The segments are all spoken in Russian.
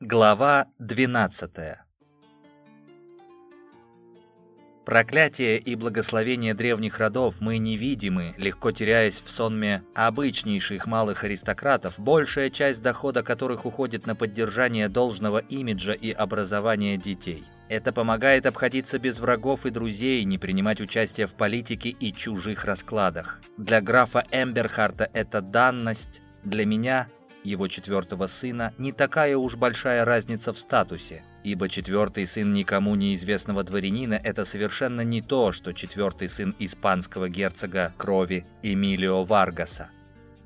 Глава 12 Проклятие и благословение древних родов мы невидимы, легко теряясь в сонме обычнейших малых аристократов, большая часть дохода которых уходит на поддержание должного имиджа и образование детей. Это помогает обходиться без врагов и друзей, не принимать участие в политике и чужих раскладах. Для графа Эмберхарта это данность, для меня его четвертого сына, не такая уж большая разница в статусе, ибо четвертый сын никому неизвестного дворянина – это совершенно не то, что четвертый сын испанского герцога крови Эмилио Варгаса.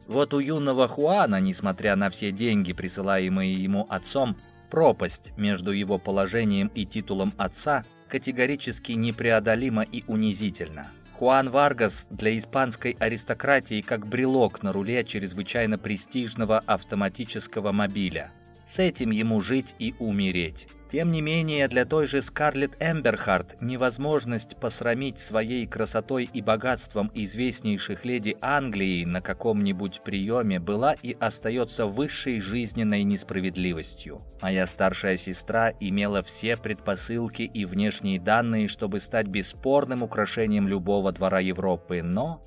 Вот у юного Хуана, несмотря на все деньги, присылаемые ему отцом, пропасть между его положением и титулом отца категорически непреодолима и унизительна. Хуан Варгас для испанской аристократии как брелок на руле чрезвычайно престижного автоматического мобиля. С этим ему жить и умереть. Тем не менее, для той же Скарлетт Эмберхарт невозможность посрамить своей красотой и богатством известнейших леди Англии на каком-нибудь приеме была и остается высшей жизненной несправедливостью. Моя старшая сестра имела все предпосылки и внешние данные, чтобы стать бесспорным украшением любого двора Европы, но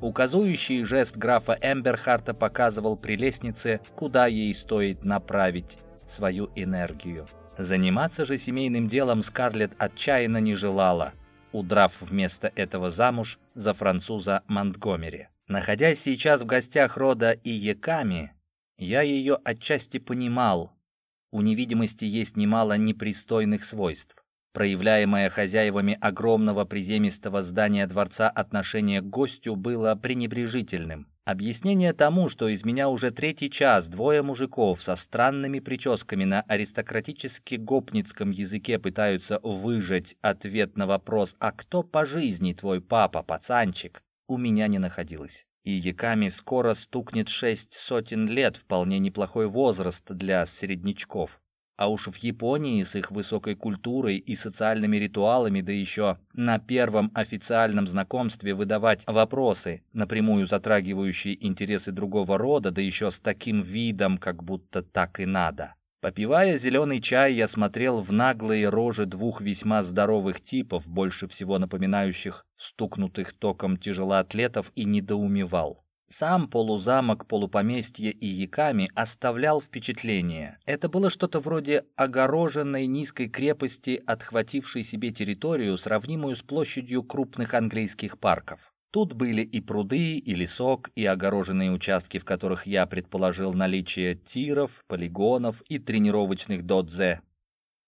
Указующий жест графа Эмберхарта показывал прелестнице, куда ей стоит направить свою энергию. Заниматься же семейным делом Скарлетт отчаянно не желала, удрав вместо этого замуж за француза Монтгомери. Находясь сейчас в гостях рода Иеками, я ее отчасти понимал. У невидимости есть немало непристойных свойств. Проявляемое хозяевами огромного приземистого здания дворца отношение к гостю было пренебрежительным. Объяснение тому, что из меня уже третий час двое мужиков со странными прическами на аристократически-гопницком языке пытаются выжать ответ на вопрос «А кто по жизни твой папа, пацанчик?» у меня не находилось. И Яками скоро стукнет шесть сотен лет, вполне неплохой возраст для среднячков. А уж в Японии с их высокой культурой и социальными ритуалами, да еще на первом официальном знакомстве выдавать вопросы, напрямую затрагивающие интересы другого рода, да еще с таким видом, как будто так и надо. Попивая зеленый чай, я смотрел в наглые рожи двух весьма здоровых типов, больше всего напоминающих стукнутых током тяжелоатлетов, и недоумевал. Сам полузамок, полупоместье и яками оставлял впечатление. Это было что-то вроде огороженной низкой крепости, отхватившей себе территорию, сравнимую с площадью крупных английских парков. Тут были и пруды, и лесок, и огороженные участки, в которых я предположил наличие тиров, полигонов и тренировочных додзе.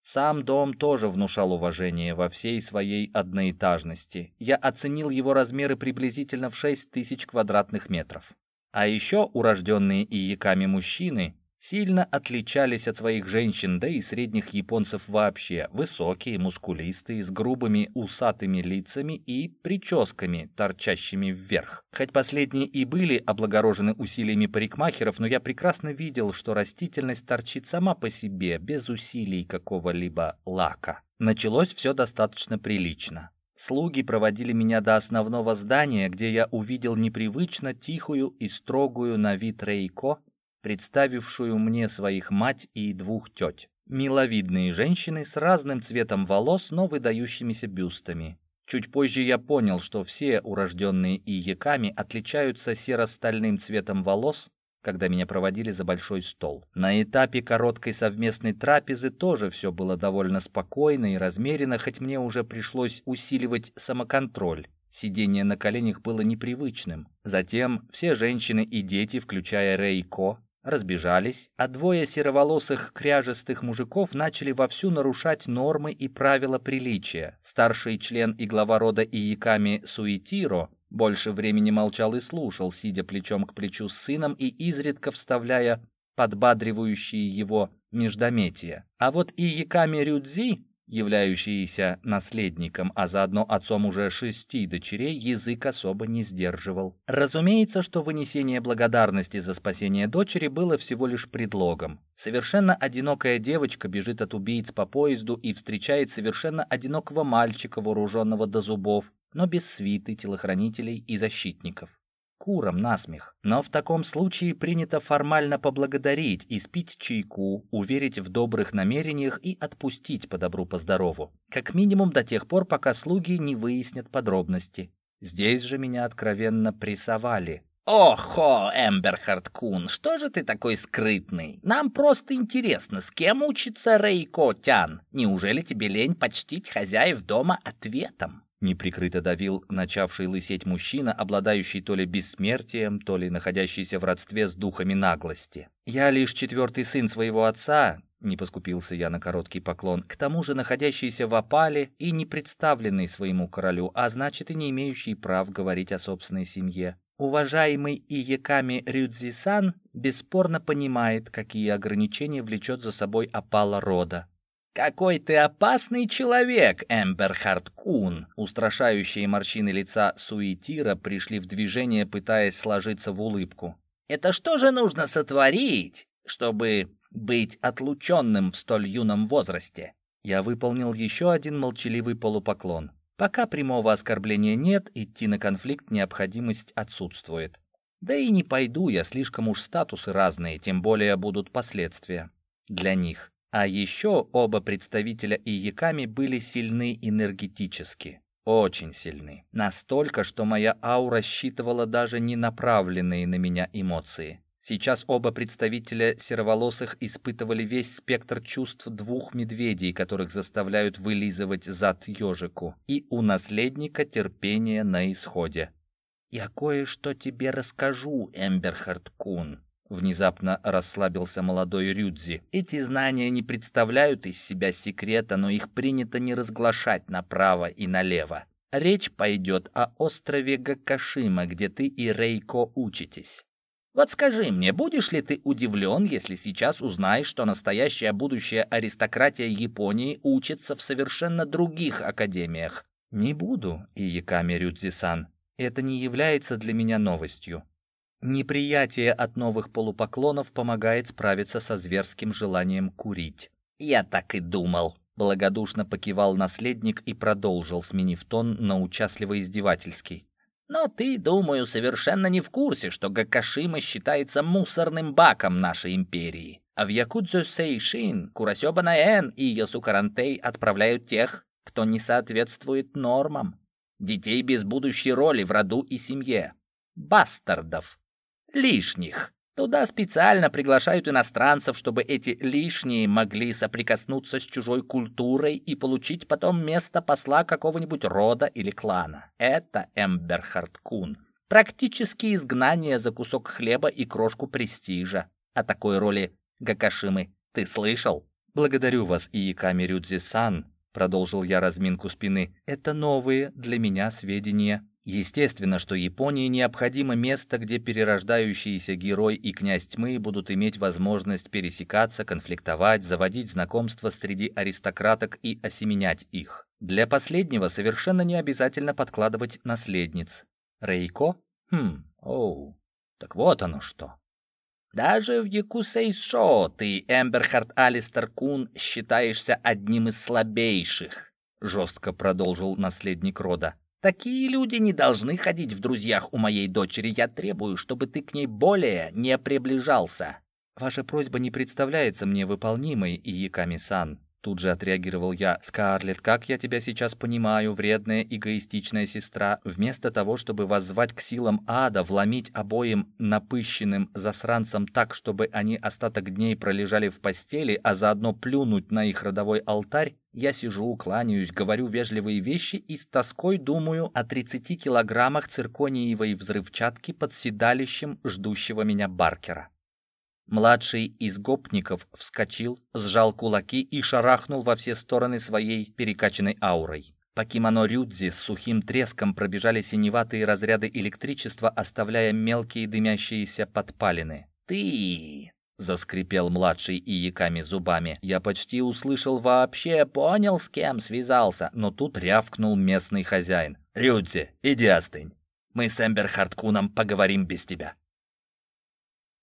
Сам дом тоже внушал уважение во всей своей одноэтажности. Я оценил его размеры приблизительно в 6 тысяч квадратных метров. А еще урожденные ияками мужчины сильно отличались от своих женщин, да и средних японцев вообще. Высокие, мускулистые, с грубыми усатыми лицами и прическами, торчащими вверх. Хоть последние и были облагорожены усилиями парикмахеров, но я прекрасно видел, что растительность торчит сама по себе, без усилий какого-либо лака. Началось все достаточно прилично. Слуги проводили меня до основного здания, где я увидел непривычно тихую и строгую на вид Рейко, представившую мне своих мать и двух теть. Миловидные женщины с разным цветом волос, но выдающимися бюстами. Чуть позже я понял, что все урожденные иеками отличаются серо-стальным цветом волос, когда меня проводили за большой стол. На этапе короткой совместной трапезы тоже все было довольно спокойно и размеренно, хоть мне уже пришлось усиливать самоконтроль. Сидение на коленях было непривычным. Затем все женщины и дети, включая Рейко, разбежались, а двое сероволосых кряжестых мужиков начали вовсю нарушать нормы и правила приличия. Старший член и глава рода Ияками Суитиро больше времени молчал и слушал, сидя плечом к плечу с сыном и изредка вставляя подбадривающие его междометия. А вот Ияками Рюдзи являющийся наследником, а заодно отцом уже шести дочерей, язык особо не сдерживал. Разумеется, что вынесение благодарности за спасение дочери было всего лишь предлогом. Совершенно одинокая девочка бежит от убийц по поезду и встречает совершенно одинокого мальчика, вооруженного до зубов, но без свиты, телохранителей и защитников. Курам насмех. Но в таком случае принято формально поблагодарить, испить чайку, уверить в добрых намерениях и отпустить по добру по здорову. Как минимум до тех пор, пока слуги не выяснят подробности. Здесь же меня откровенно прессовали. «Охо, Эмберхард Кун, что же ты такой скрытный? Нам просто интересно, с кем учится Рейко Тян? Неужели тебе лень почтить хозяев дома ответом?» Неприкрыто давил начавший лысеть мужчина, обладающий то ли бессмертием, то ли находящийся в родстве с духами наглости. «Я лишь четвертый сын своего отца», — не поскупился я на короткий поклон, «к тому же находящийся в опале и не представленный своему королю, а значит и не имеющий прав говорить о собственной семье. Уважаемый Иеками Рюдзи-сан бесспорно понимает, какие ограничения влечет за собой опала рода. «Какой ты опасный человек, Эмберхард Кун!» Устрашающие морщины лица Суетира пришли в движение, пытаясь сложиться в улыбку. «Это что же нужно сотворить, чтобы быть отлученным в столь юном возрасте?» Я выполнил еще один молчаливый полупоклон. Пока прямого оскорбления нет, идти на конфликт необходимость отсутствует. Да и не пойду я, слишком уж статусы разные, тем более будут последствия для них. А еще оба представителя Ияками были сильны энергетически. Очень сильны. Настолько, что моя аура считывала даже не направленные на меня эмоции. Сейчас оба представителя сероволосых испытывали весь спектр чувств двух медведей, которых заставляют вылизывать зад ежику, и у наследника терпение на исходе. «Я кое-что тебе расскажу, Эмберхард Кун», — внезапно расслабился молодой Рюдзи. «Эти знания не представляют из себя секрета, но их принято не разглашать направо и налево. Речь пойдет о острове Гакашима, где ты и Рейко учитесь. Вот скажи мне, будешь ли ты удивлен, если сейчас узнаешь, что настоящая будущая аристократия Японии учится в совершенно других академиях? Не буду, Ияками Рюдзи-сан. Это не является для меня новостью. Неприятие от новых полупоклонов помогает справиться со зверским желанием курить. Я так и думал. Благодушно покивал наследник и продолжил, сменив тон на участливо-издевательский. Но ты, думаю, совершенно не в курсе, что Гакашима считается мусорным баком нашей империи. А в Якудзу Сейшин, Курасёба Наэн и Ясукарантей отправляют тех, кто не соответствует нормам. Детей без будущей роли в роду и семье. Бастардов. Лишних. Туда специально приглашают иностранцев, чтобы эти лишние могли соприкоснуться с чужой культурой и получить потом место посла какого-нибудь рода или клана. Это Эмберхард Кун. Практически изгнание за кусок хлеба и крошку престижа. О такой роли Гакашимы ты слышал? Благодарю вас, Ииками Рюдзи-сан, продолжил я разминку спины. Это новые для меня сведения. Естественно, что Японии необходимо место, где перерождающийся герой и князь тьмы будут иметь возможность пересекаться, конфликтовать, заводить знакомства среди аристократок и осеменять их. Для последнего совершенно не обязательно подкладывать наследниц. Рейко? Хм, оу, так вот оно что. Даже в Якусейшо ты, Эмберхард Алистер Кун, считаешься одним из слабейших, жестко продолжил наследник рода. Такие люди не должны ходить в друзьях у моей дочери. Я требую, чтобы ты к ней более не приближался. Ваша просьба не представляется мне выполнимой, Иеками-сан. Тут же отреагировал я. «Скарлетт, как я тебя сейчас понимаю, вредная, эгоистичная сестра, вместо того, чтобы воззвать к силам ада, вломить обоим напыщенным засранцам так, чтобы они остаток дней пролежали в постели, а заодно плюнуть на их родовой алтарь, я сижу, кланяюсь, говорю вежливые вещи и с тоской думаю о 30 килограммах циркониевой взрывчатки под седалищем ждущего меня Баркера. Младший из гопников вскочил, сжал кулаки и шарахнул во все стороны своей перекачанной аурой. По кимоно Рюдзи с сухим треском пробежали синеватые разряды электричества, оставляя мелкие дымящиеся подпалины. «Ты!» — заскрипел младший и яками зубами. Я почти услышал вообще, понял, с кем связался, но тут рявкнул местный хозяин. «Рюдзи, иди остынь. Мы с Эмбер Харткуном поговорим без тебя».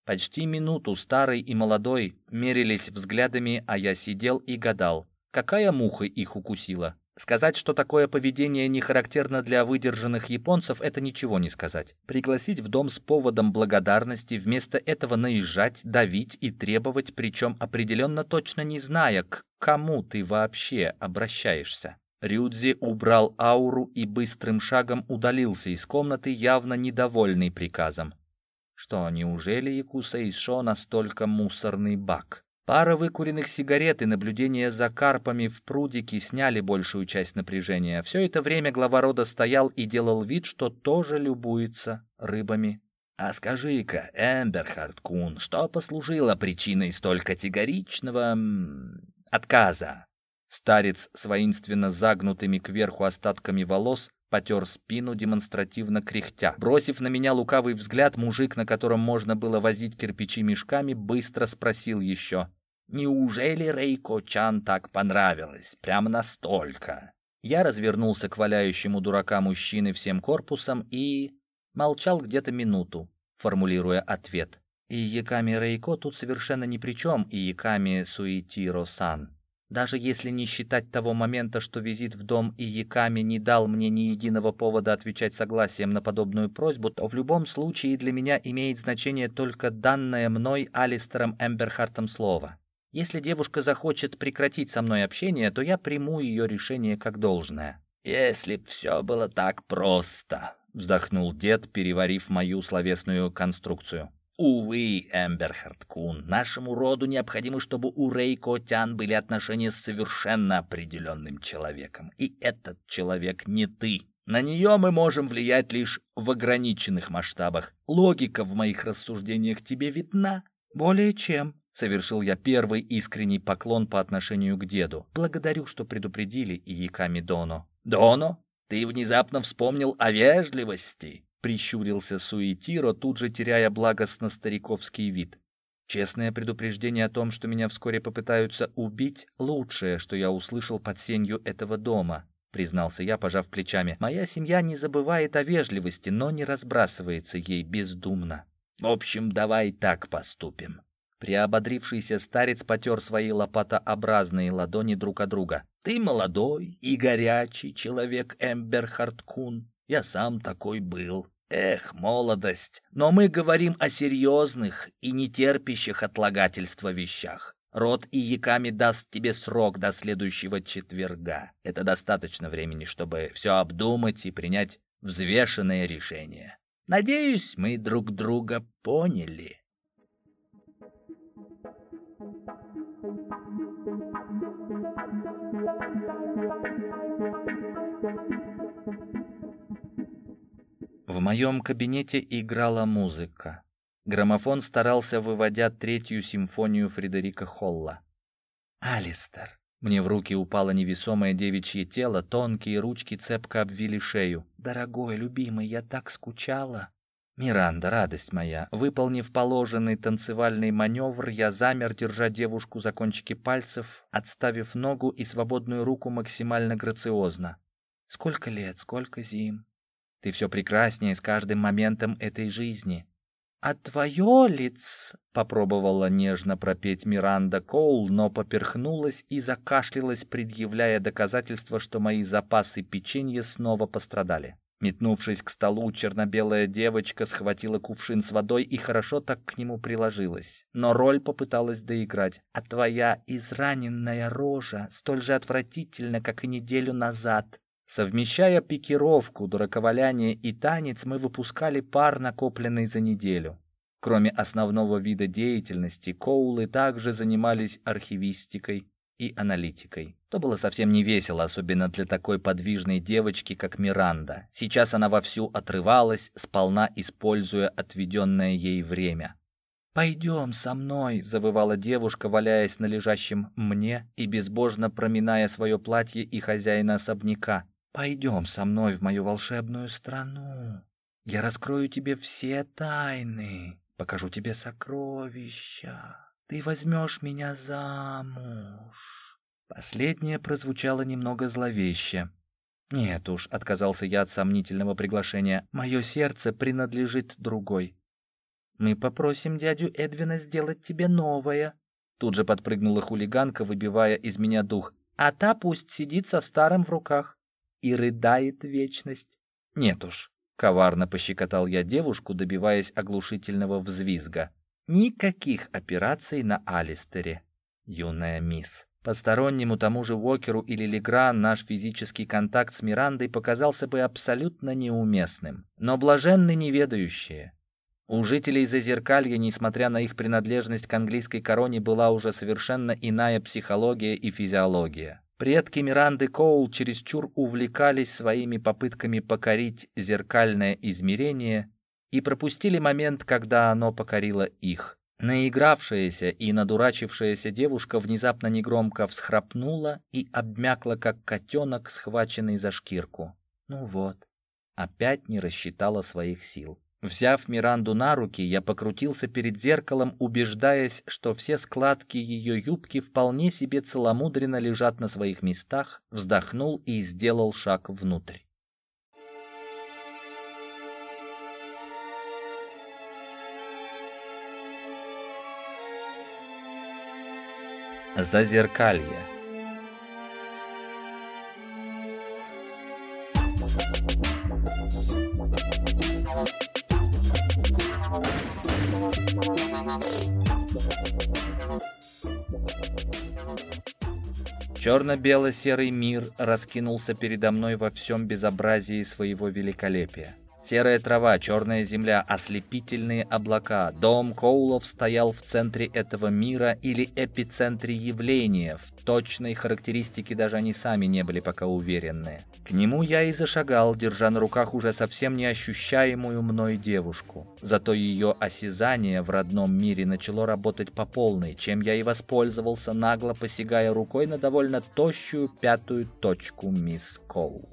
Почти минуту старый и молодой мерились взглядами, а я сидел и гадал, какая муха их укусила. Сказать, что такое поведение не характерно для выдержанных японцев, это ничего не сказать. Пригласить в дом с поводом благодарности, вместо этого наезжать, давить и требовать, причем определенно точно не зная, к кому ты вообще обращаешься. Рюдзи убрал ауру и быстрым шагом удалился из комнаты, явно недовольный приказом. Что, неужели Якуса Ишо настолько мусорный бак? Пара выкуренных сигарет и наблюдение за карпами в прудике сняли большую часть напряжения. Все это время глава рода стоял и делал вид, что тоже любуется рыбами. «А скажи-ка, Эмберхард Кун, что послужило причиной столь категоричного... отказа?» Старец с воинственно загнутыми кверху остатками волос потер спину, демонстративно кряхтя. Бросив на меня лукавый взгляд, мужик, на котором можно было возить кирпичи мешками, быстро спросил еще. «Неужели Рейко-чан так понравилось? Прямо настолько?» Я развернулся к валяющему дурака мужчины всем корпусом и... молчал где-то минуту, формулируя ответ. И Яками Рейко тут совершенно ни при чем, и Яками Суитиро-сан. Даже если не считать того момента, что визит в дом Ияками не дал мне ни единого повода отвечать согласием на подобную просьбу, то в любом случае для меня имеет значение только данное мной Алистером Эмберхартом слово. Если девушка захочет прекратить со мной общение, то я приму ее решение как должное. «Если б все было так просто», — вздохнул дед, переварив мою словесную конструкцию. Увы, Эмберхард Кун, нашему роду необходимо, чтобы у Рейко Тян были отношения с совершенно определенным человеком. И этот человек не ты. На нее мы можем влиять лишь в ограниченных масштабах. Логика в моих рассуждениях тебе видна? Более чем. Совершил я первый искренний поклон по отношению к деду. Благодарю, что предупредили Ияками Доно. Доно? Ты внезапно вспомнил о вежливости прищурился Суетиро, тут же теряя благостно-стариковский вид. Честное предупреждение о том, что меня вскоре попытаются убить, лучшее, что я услышал под сенью этого дома, признался я, пожав плечами. Моя семья не забывает о вежливости, но не разбрасывается ей бездумно. В общем, давай так поступим. Приободрившийся старец потер свои лопатообразные ладони друг от друга. «Ты молодой и горячий человек, Эмберхард Кун. Я сам такой был. Эх, молодость, но мы говорим о серьезных и нетерпящих отлагательства вещах. Род Ияками даст тебе срок до следующего четверга. Это достаточно времени, чтобы все обдумать и принять взвешенное решение. Надеюсь, мы друг друга поняли. В моем кабинете играла музыка. Граммофон старался, выводя третью симфонию Фредерика Холла. «Алистер!» Мне в руки упало невесомое девичье тело, тонкие ручки цепко обвили шею. «Дорогой, любимый, я так скучала!» «Миранда, радость моя!» Выполнив положенный танцевальный маневр, я замер, держа девушку за кончики пальцев, отставив ногу и свободную руку максимально грациозно. «Сколько лет, сколько зим!» Ты все прекраснее с каждым моментом этой жизни. А твое лицо, попробовала нежно пропеть Миранда Коул, но поперхнулась и закашлялась, предъявляя доказательство, что мои запасы печенья снова пострадали. Метнувшись к столу, черно-белая девочка схватила кувшин с водой и хорошо так к нему приложилась. Но роль попыталась доиграть. «А твоя израненная рожа столь же отвратительна, как и неделю назад. Совмещая пикировку, дураковаляние и танец, мы выпускали пар, накопленный за неделю. Кроме основного вида деятельности, Коулы также занимались архивистикой и аналитикой. То было совсем не весело, особенно для такой подвижной девочки, как Миранда. Сейчас она вовсю отрывалась, сполна используя отведенное ей время. «Пойдем со мной», — завывала девушка, валяясь на лежащем мне и безбожно проминая свое платье и хозяина особняка. Пойдем со мной в мою волшебную страну. Я раскрою тебе все тайны, покажу тебе сокровища. Ты возьмешь меня замуж. Последнее прозвучало немного зловеще. Нет уж, отказался я от сомнительного приглашения. Мое сердце принадлежит другой. Мы попросим дядю Эдвина сделать тебе новое. Тут же подпрыгнула хулиганка, выбивая из меня дух. а та пусть сидит со старым в руках и рыдает вечность. Нет уж, коварно пощекотал я девушку, добиваясь оглушительного взвизга. Никаких операций на Алистере, юная мисс. Постороннему тому же Уокеру или Легран наш физический контакт с Мирандой показался бы абсолютно неуместным. Но блаженны неведающие. У жителей Зазеркалья, несмотря на их принадлежность к английской короне, была уже совершенно иная психология и физиология. Предки Миранды Коул чересчур увлекались своими попытками покорить зеркальное измерение и пропустили момент, когда оно покорило их. Наигравшаяся и надурачившаяся девушка внезапно негромко всхрапнула и обмякла, как котенок, схваченный за шкирку. Ну вот, опять не рассчитала своих сил. Взяв Миранду на руки, я покрутился перед зеркалом, убеждаясь, что все складки ее юбки вполне себе целомудренно лежат на своих местах, вздохнул и сделал шаг внутрь. Зазеркалье. Черно-бело-серый мир раскинулся передо мной во всем безобразии своего великолепия. Серая трава, черная земля, ослепительные облака. Дом Коулов стоял в центре этого мира или эпицентре явления. В точной характеристике даже они сами не были пока уверены. К нему я и зашагал, держа на руках уже совсем не ощущаемую мной девушку. Зато ее осязание в родном мире начало работать по полной, чем я и воспользовался, нагло посягая рукой на довольно тощую пятую точку мисс Коул.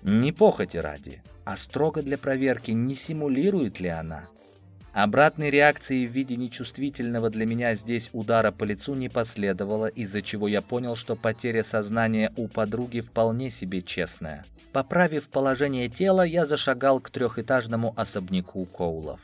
Не похоти ради а строго для проверки, не симулирует ли она. Обратной реакции в виде нечувствительного для меня здесь удара по лицу не последовало, из-за чего я понял, что потеря сознания у подруги вполне себе честная. Поправив положение тела, я зашагал к трехэтажному особняку Коулов.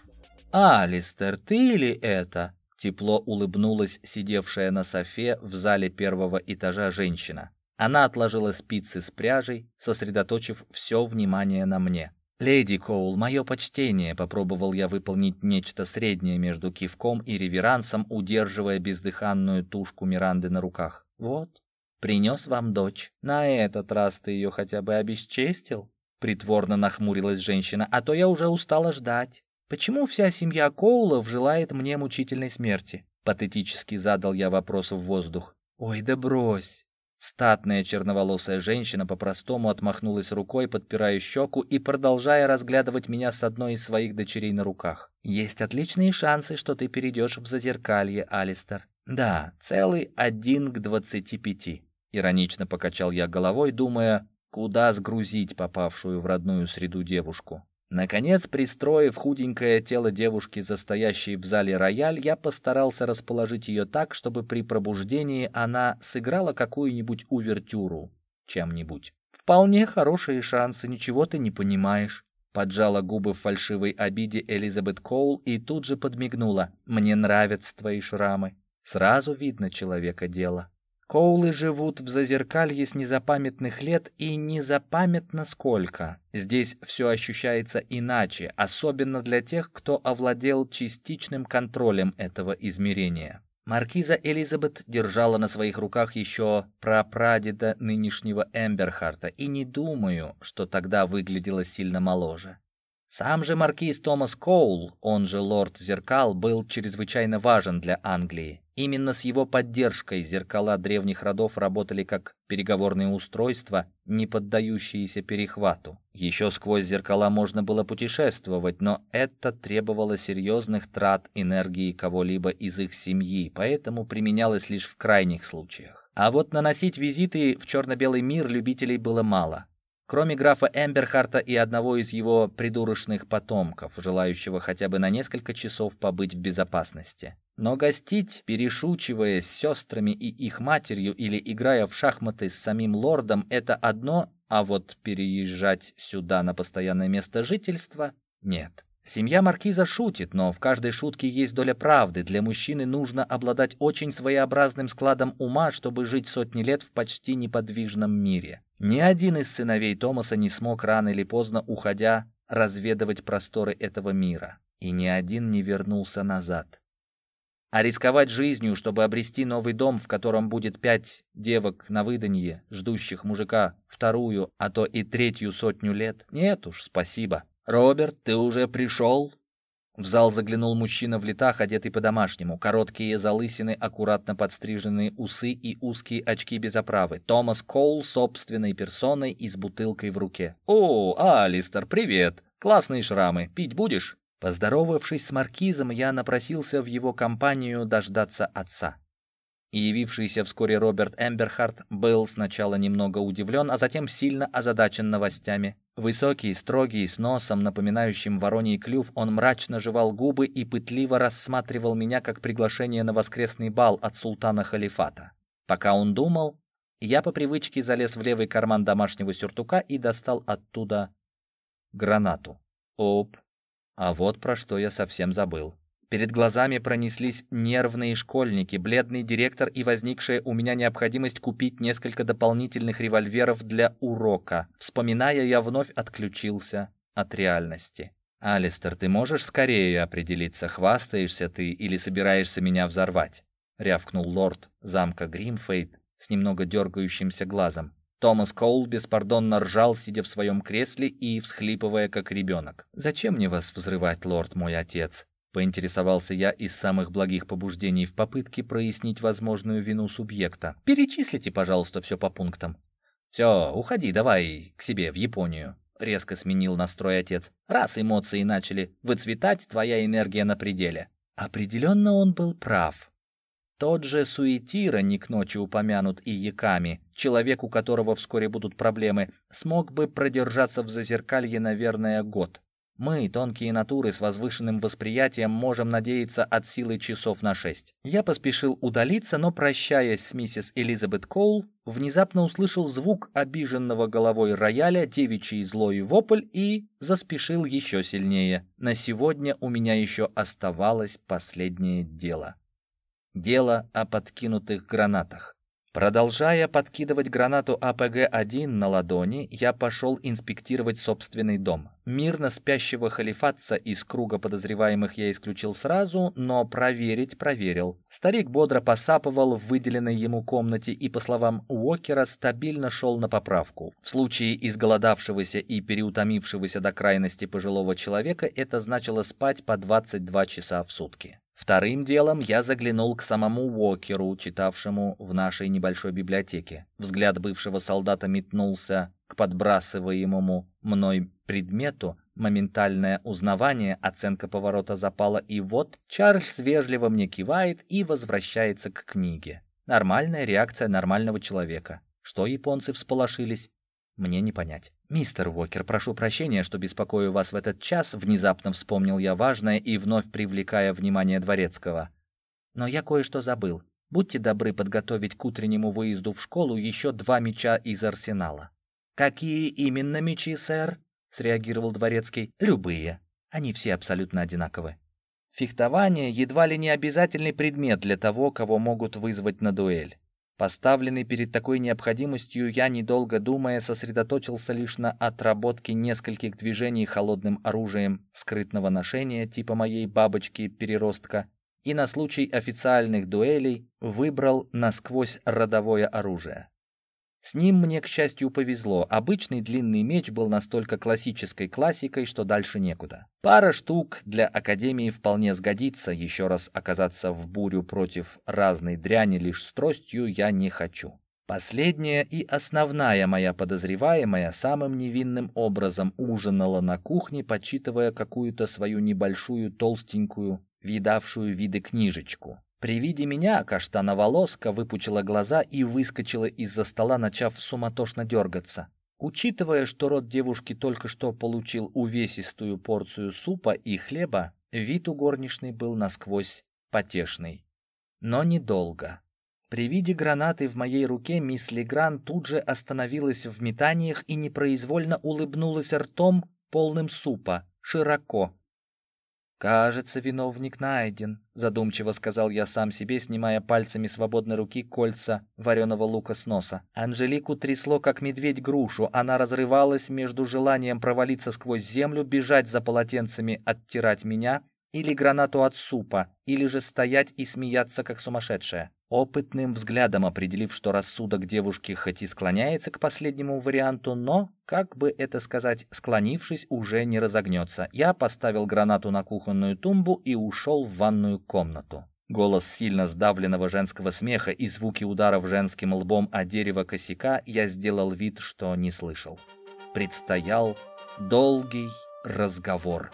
«Алистер, ты ли это?» Тепло улыбнулась сидевшая на софе в зале первого этажа женщина. Она отложила спицы с пряжей, сосредоточив все внимание на мне. «Леди Коул, мое почтение!» — попробовал я выполнить нечто среднее между кивком и реверансом, удерживая бездыханную тушку Миранды на руках. «Вот, принес вам дочь. На этот раз ты ее хотя бы обесчестил?» Притворно нахмурилась женщина, а то я уже устала ждать. «Почему вся семья Коулов желает мне мучительной смерти?» Патетически задал я вопрос в воздух. «Ой, да брось!» Статная черноволосая женщина по-простому отмахнулась рукой, подпирая щеку и продолжая разглядывать меня с одной из своих дочерей на руках. «Есть отличные шансы, что ты перейдешь в зазеркалье, Алистер». «Да, целый один к двадцати пяти», — иронично покачал я головой, думая, куда сгрузить попавшую в родную среду девушку. Наконец, пристроив худенькое тело девушки, застоящей в зале рояль, я постарался расположить ее так, чтобы при пробуждении она сыграла какую-нибудь увертюру чем-нибудь. «Вполне хорошие шансы, ничего ты не понимаешь», поджала губы в фальшивой обиде Элизабет Коул и тут же подмигнула. «Мне нравятся твои шрамы. Сразу видно человека дело». Коулы живут в зазеркалье с незапамятных лет и незапамятно сколько. Здесь все ощущается иначе, особенно для тех, кто овладел частичным контролем этого измерения. Маркиза Элизабет держала на своих руках еще прапрадеда нынешнего Эмберхарта, и не думаю, что тогда выглядела сильно моложе. Сам же маркиз Томас Коул, он же лорд Зеркал, был чрезвычайно важен для Англии. Именно с его поддержкой зеркала древних родов работали как переговорные устройства, не поддающиеся перехвату. Еще сквозь зеркала можно было путешествовать, но это требовало серьезных трат энергии кого-либо из их семьи, поэтому применялось лишь в крайних случаях. А вот наносить визиты в черно-белый мир любителей было мало. Кроме графа Эмберхарта и одного из его придурочных потомков, желающего хотя бы на несколько часов побыть в безопасности. Но гостить, перешучиваясь с сестрами и их матерью или играя в шахматы с самим лордом, это одно, а вот переезжать сюда на постоянное место жительства – нет. Семья маркиза шутит, но в каждой шутке есть доля правды. Для мужчины нужно обладать очень своеобразным складом ума, чтобы жить сотни лет в почти неподвижном мире. Ни один из сыновей Томаса не смог рано или поздно, уходя, разведывать просторы этого мира. И ни один не вернулся назад. А рисковать жизнью, чтобы обрести новый дом, в котором будет пять девок на выданье, ждущих мужика вторую, а то и третью сотню лет, нет уж, спасибо. «Роберт, ты уже пришел?» В зал заглянул мужчина в летах, одетый по-домашнему. Короткие залысины, аккуратно подстриженные усы и узкие очки без оправы. Томас Коул собственной персоной и с бутылкой в руке. «О, Алистер, привет! Классные шрамы. Пить будешь?» Поздоровавшись с маркизом, я напросился в его компанию дождаться отца. И явившийся вскоре Роберт Эмберхарт был сначала немного удивлен, а затем сильно озадачен новостями. Высокий, строгий, с носом, напоминающим вороний клюв, он мрачно жевал губы и пытливо рассматривал меня как приглашение на воскресный бал от султана халифата. Пока он думал, я по привычке залез в левый карман домашнего сюртука и достал оттуда гранату. Оп, а вот про что я совсем забыл. Перед глазами пронеслись нервные школьники, бледный директор и возникшая у меня необходимость купить несколько дополнительных револьверов для урока. Вспоминая, я вновь отключился от реальности. «Алистер, ты можешь скорее определиться, хвастаешься ты или собираешься меня взорвать?» — рявкнул лорд замка Гримфейт с немного дергающимся глазом. Томас Коул беспардонно ржал, сидя в своем кресле и всхлипывая, как ребенок. «Зачем мне вас взрывать, лорд мой отец?» Поинтересовался я из самых благих побуждений в попытке прояснить возможную вину субъекта. Перечислите, пожалуйста, все по пунктам. Все, уходи, давай к себе в Японию. Резко сменил настрой отец. Раз эмоции начали выцветать, твоя энергия на пределе. Определенно он был прав. Тот же Суетира, не к ночи упомянут и Яками, человек, у которого вскоре будут проблемы, смог бы продержаться в зазеркалье, наверное, год. Мы, тонкие натуры с возвышенным восприятием, можем надеяться от силы часов на шесть. Я поспешил удалиться, но, прощаясь с миссис Элизабет Коул, внезапно услышал звук обиженного головой рояля, девичий злой вопль и заспешил еще сильнее. На сегодня у меня еще оставалось последнее дело. Дело о подкинутых гранатах. Продолжая подкидывать гранату АПГ-1 на ладони, я пошел инспектировать собственный дом. Мирно спящего халифатца из круга подозреваемых я исключил сразу, но проверить проверил. Старик бодро посапывал в выделенной ему комнате и, по словам Уокера, стабильно шел на поправку. В случае изголодавшегося и переутомившегося до крайности пожилого человека это значило спать по 22 часа в сутки. Вторым делом я заглянул к самому Уокеру, читавшему в нашей небольшой библиотеке. Взгляд бывшего солдата метнулся к подбрасываемому мной предмету, моментальное узнавание, оценка поворота запала, и вот Чарльз вежливо мне кивает и возвращается к книге. Нормальная реакция нормального человека. Что японцы всполошились? Мне не понять. «Мистер Уокер, прошу прощения, что беспокою вас в этот час», внезапно вспомнил я важное и вновь привлекая внимание дворецкого. «Но я кое-что забыл. Будьте добры подготовить к утреннему выезду в школу еще два меча из арсенала». «Какие именно мечи, сэр?» — среагировал дворецкий. «Любые. Они все абсолютно одинаковы». Фехтование едва ли не обязательный предмет для того, кого могут вызвать на дуэль. Поставленный перед такой необходимостью, я, недолго думая, сосредоточился лишь на отработке нескольких движений холодным оружием скрытного ношения типа моей бабочки-переростка и на случай официальных дуэлей выбрал насквозь родовое оружие. С ним мне, к счастью, повезло. Обычный длинный меч был настолько классической классикой, что дальше некуда. Пара штук для Академии вполне сгодится. Еще раз оказаться в бурю против разной дряни лишь с тростью я не хочу. Последняя и основная моя подозреваемая самым невинным образом ужинала на кухне, почитывая какую-то свою небольшую толстенькую, видавшую виды книжечку. При виде меня каштановолоска выпучила глаза и выскочила из-за стола, начав суматошно дергаться. Учитывая, что рот девушки только что получил увесистую порцию супа и хлеба, вид у горничной был насквозь потешный. Но недолго. При виде гранаты в моей руке мисс Легран тут же остановилась в метаниях и непроизвольно улыбнулась ртом, полным супа, широко, «Кажется, виновник найден», — задумчиво сказал я сам себе, снимая пальцами свободной руки кольца вареного лука с носа. Анжелику трясло, как медведь грушу. Она разрывалась между желанием провалиться сквозь землю, бежать за полотенцами, оттирать меня, или гранату от супа, или же стоять и смеяться, как сумасшедшая. Опытным взглядом определив, что рассудок девушки хоть и склоняется к последнему варианту, но, как бы это сказать, склонившись, уже не разогнется, я поставил гранату на кухонную тумбу и ушел в ванную комнату. Голос сильно сдавленного женского смеха и звуки ударов женским лбом о дерево косяка я сделал вид, что не слышал. Предстоял долгий разговор.